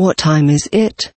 What time is it?